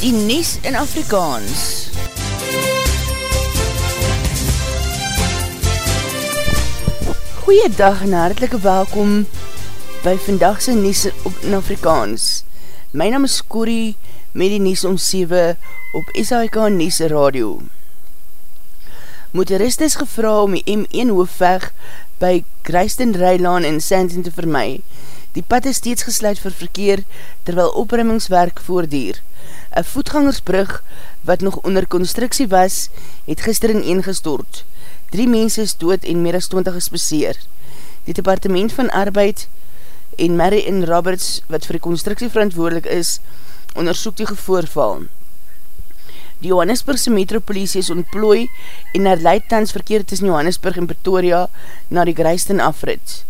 die Nies in Afrikaans. Goeiedag en hartelike welkom by vandagse Nies in Afrikaans. My naam is Corrie met die Nies om 7 op SHK Nies Radio. Motorist is gevra om die M1 hoofweg by Greisten Rijlaan in Sandton te vermaai. Die pad is steeds gesluit vir verkeer terwyl opruimingswerk voordier. Een voetgangersbrug wat nog onder constructie was, het gister in een gestort. Drie mense is dood en meer as 20 is beseer. Die departement van arbeid en Mary en Roberts, wat vir die constructie verantwoordelik is, onderzoek die gevoorval. Die Johannesburgse metropolisie is ontplooi en naar leidtans verkeer tussen Johannesburg en Pretoria na die Greisten afrit.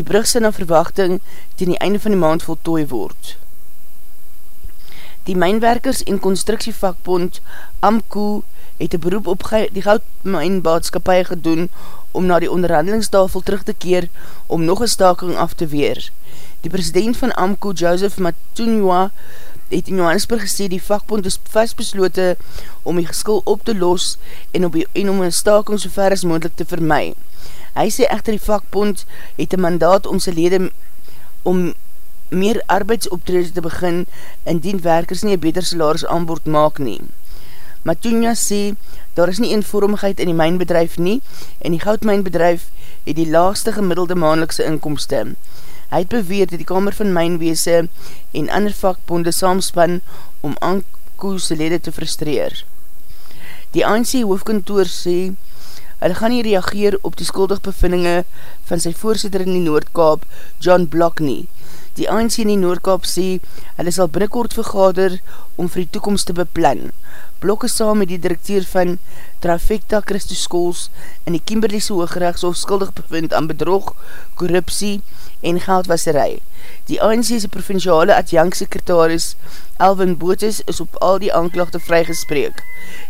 Die brug sy na verwachting ten die einde van die maand voltooi word. Die mijnwerkers en constructievakbond AMCO het een beroep op die goudmijnbaatskapie gedoen om na die onderhandelingstafel terug te keer om nog een staking af te weer. Die president van AMCO, Joseph Matunwa, het in Johannesburg gesê die vakbond is vastbeslote om die geskil op te los en, op die, en om een staking so ver as moendlik te vermaai. Hy sê echter die vakbond het een mandaat om sy lede om meer arbeidsoptreders te begin indien werkers nie een beter salaris aanbord maak nie. Matunya sê, daar is nie eenvormigheid in die mijnbedrijf nie en die goudmijnbedrijf het die laagste gemiddelde maandelikse inkomste. Hy het beweer dat die Kamer van Mijnweese en ander vakbonde saamspan om aankoese lede te frustreer. Die ANC hoofdkantoor sê, hy gaan nie reageer op die skuldig bevindinge van sy voorzitter in die Noordkaap, John Block nie, Die ANC in die Noordkaap sê, hulle sal binnenkort vergader om vir die toekomst te beplan. Blokke saam met die directeur van Trafecta Christus Schools in die Kimberleyse Hoogrechtshof skuldig bevind aan bedrog, korruptie en geldwasserij. Die ANC's provinciale adjanksekretaris Alvin Bootes is op al die aanklachte vrygespreek.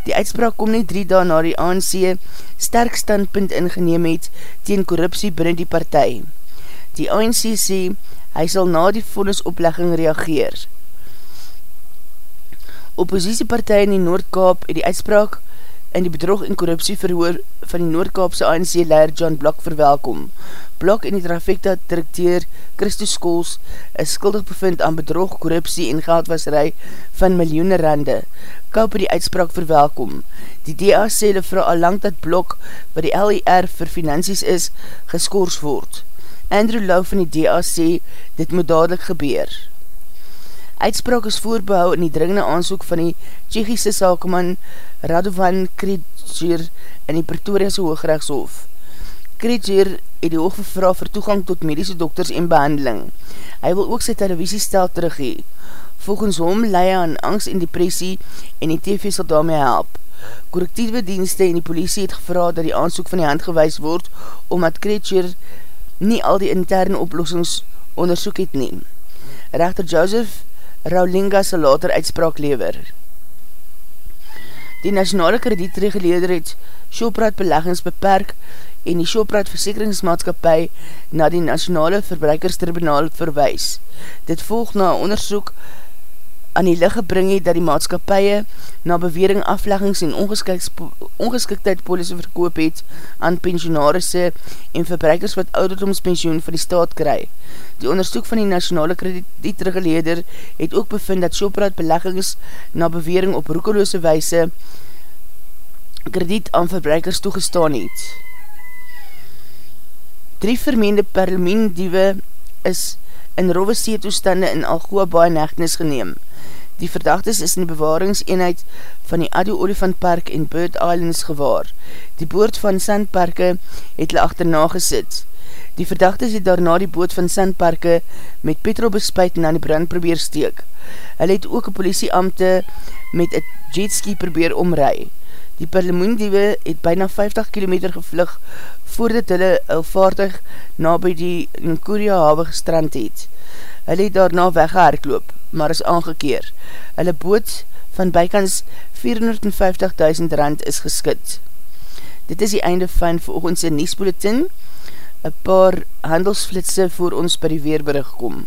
Die uitspraak kom nie drie dae na die ANC sterk standpunt ingeneem het teen korruptie binnen die partij. Die ANC sê, hy sal na die vonnisoplegging reageer. Oppositiepartij in die Noordkaap het die uitspraak in die bedrog en korruptie verhoor van die Noordkaapse ANC-leier John Blok verwelkom. Blok en die trafecta directeur Christus Schools is skuldig bevind aan bedrog, korruptie en geldwasserij van miljoene rande. Kaup die uitspraak verwelkom. Die DA sê hulle vraag al lang dat Blok, wat die LER vir finansies is, geskoors word. Andrew Lau van die DA sê, dit moet dadelijk gebeur. Uitspraak is voorbehou in die dringende aansoek van die Tsjechiese sakeman Radovan Kretjer in die Pretoriase Hoogrechtshof. Kretjer het die hoogvervra vir toegang tot medische dokters en behandeling. Hy wil ook sy televisiestel teruggee. Volgens hom leie aan angst en depressie en die TV sal daarmee help. Correctieve dienste en die politie het gevra dat die aansoek van die hand gewys word omdat Kretjer nie al die interne oplossings onderzoek het neem. Rechter Joseph Raulinga sal later uitspraak lever. Die nationale kredietreguleder het Shopraat beleggings beperk en die Shopraat versekeringsmaatskapie na die nationale verbruikerstribunaal verwijs. Dit volg na onderzoek aan die licht gebring het dat die maatskapie na bewering afleggings en ongeskiktheid polisse verkoop het aan pensionarisse en verbruikers wat ouderdomspensioen vir die staat kry. Die onderzoek van die nationale kredietreguleder het ook bevind dat Shopraat beleggings na bewering op roekeloose weise krediet aan verbruikers toegestaan het. Drie vermeende parlementdiewe is in rove seetoestande in Algoa baie nechtnis geneem. Die verdachtes is in die bewaringseenheid van die Adio Olifant Park en Bird Islands gewaar. Die boot van Sandparke het hulle achterna gesit. Die verdachtes het daarna die boot van Sandparke met petrol bespuit en aan die brand probeer steek. Hulle het ook een politieamte met een jetski probeer omrui. Die Parlemoendiewe het byna 50 km gevlug voordat hulle een vaartuig na by die Nkuria hawe gestrand het. Hulle het daarna weggehaardloop maar is aangekeer. Hulle boot van bykans 450.000 rand is geskid. Dit is die einde van volgens in Niesbulletin, een paar handelsflitse voor ons by die weerberig kom.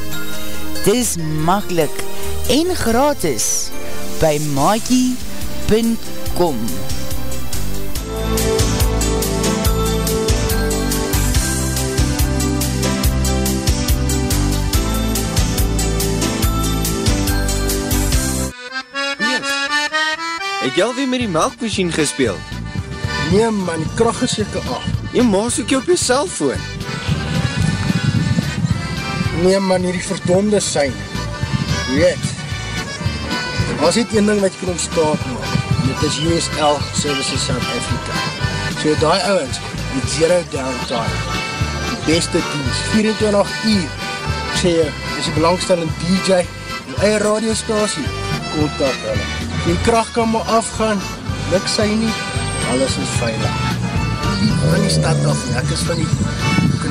Dis makkelijk en gratis by maakie.com Het jy alweer met die melkmachine gespeeld? Nee man, die kracht is jyke af. Jy maas ook jy op jy cellfoon. Nee man, hier die verdonde sein. Weet, was dit een ding wat jy kan ontstaat maak. Dit is USL Services South Africa. So die ouwens, die zero downtime, die beste dienst, 24 uur. Ek sê jy, is die belangstellende DJ, die eie radiostasie, kontak hulle. Die kracht kan maar afgaan, luk sy nie, alles is veilig. Van die stad af, ek is van die,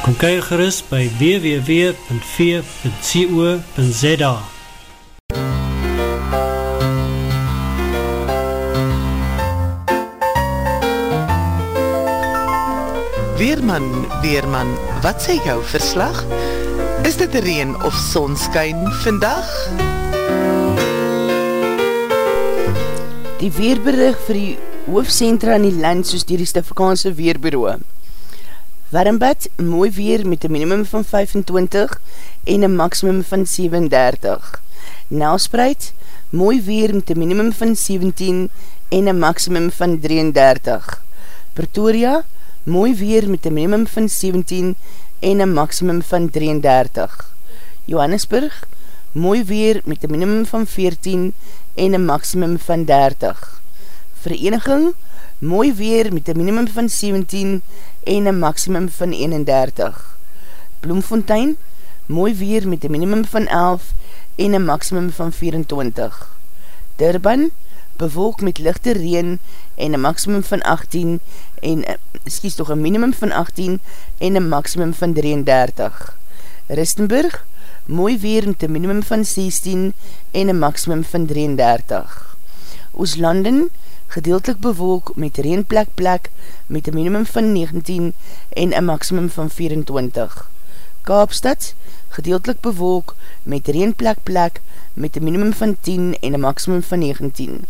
Kom kyk gerust by www.v.co.za Weerman, Weerman, wat sê jou verslag? Is dit reen of sonskyn vandag? Die weerberig vir die hoofdcentra in die land soos die Stafrikaanse Weerbureau. Warmbad, mooi weer met een minimum van 25 en een maximum van 37. Nelspreid, mooi weer met een minimum van 17 en een maximum van 33. Pretoria, mooi weer met een minimum van 17 en een maximum van 33. Johannesburg, mooi weer met een minimum van 14 en een maximum van 30. Vereniging, mooi weer met een minimum van 17 en een maximum van 31. Bloemfontein, mooi weer met een minimum van 11 en een maximum van 24. Durban, bewolk met lichte reen en een maximum van 18 en, excuse toch, een minimum van 18 en een maximum van 33. Ristenburg, mooi weer met een minimum van 16 en een maximum van 33. Ooslanden, gedeeltelik bewolk met reenplek plek met een minimum van 19 en een maximum van 24. Kaapstad, gedeeltelik bewolk met reenplek plek met een minimum van 10 en een maximum van 19.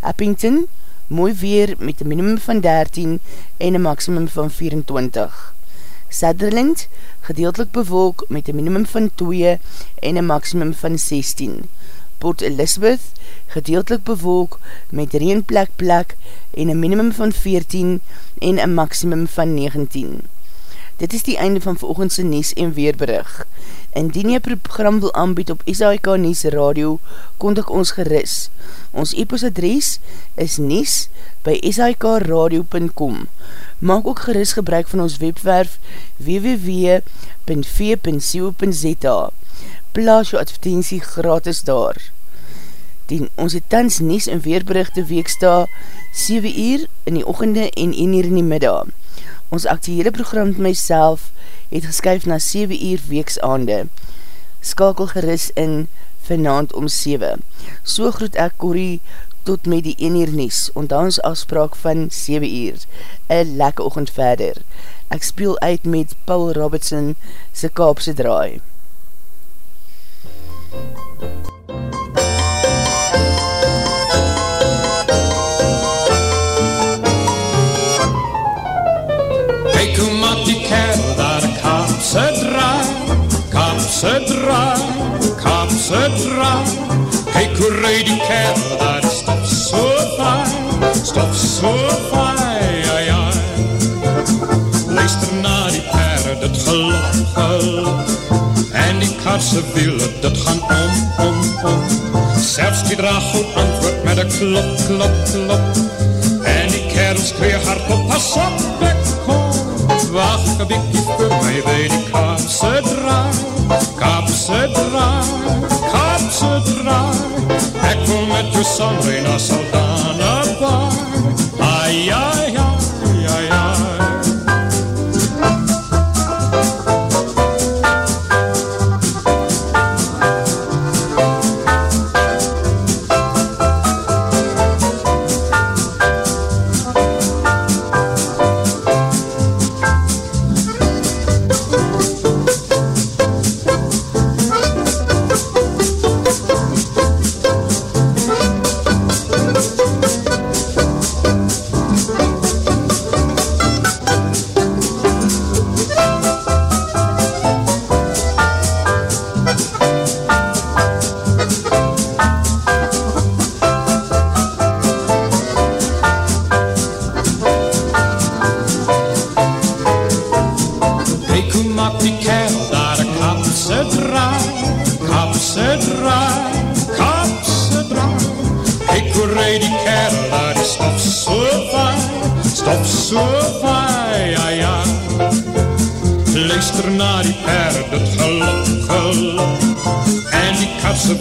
Eppington, mooi weer met een minimum van 13 en een maximum van 24. Sutherland, gedeeltelik bewolk met een minimum van 2 en een maximum van 16. Port Elizabeth, gedeeltelik bewolk met reenplek plek en een minimum van 14 en een maximum van 19. Dit is die einde van veroogendse Nies en Weerberig. Indien jy program wil aanbied op SAIK Nies Radio, kontak ons geris. Ons e-postadres is nies by sikradio.com. Maak ook geris gebruik van ons webwerf www.v.co.za Plaas jou advertentie gratis daar. Die, ons het tans Nies en Weerberichte weeksta 7 uur in die ochende en 1 uur in die middag. Ons actiehele program met myself het geskyf na 7 uur weeksaande. Skakel geris in vanavond om 7. So groet ek Corrie tot met die 1 uur nies, onthou ons afspraak van 7 uur. Een lekker ochend verder. Ek speel uit met Paul Robertson sy kaapse draai. Kijk hoe maakt die kerel daar de kaapse draai, kaapse draai, kaapse draai. Kijk hoe rijd die kerel daar, stop so fijn, stop so fijn, ja ja. Luister na die dit gelop, gelop. En die karse wielen, dit gaan om, om, om. Zelfs die draag goed antwoord met een klop, klop, klop. En die kerel skree hard op, pas op, ek kom. Wacht een bykie vir my by die kaapse draai, kaapse draai, kaapse draai. Ek wil met jou samen na Saldana gelop, gelop. En die kapse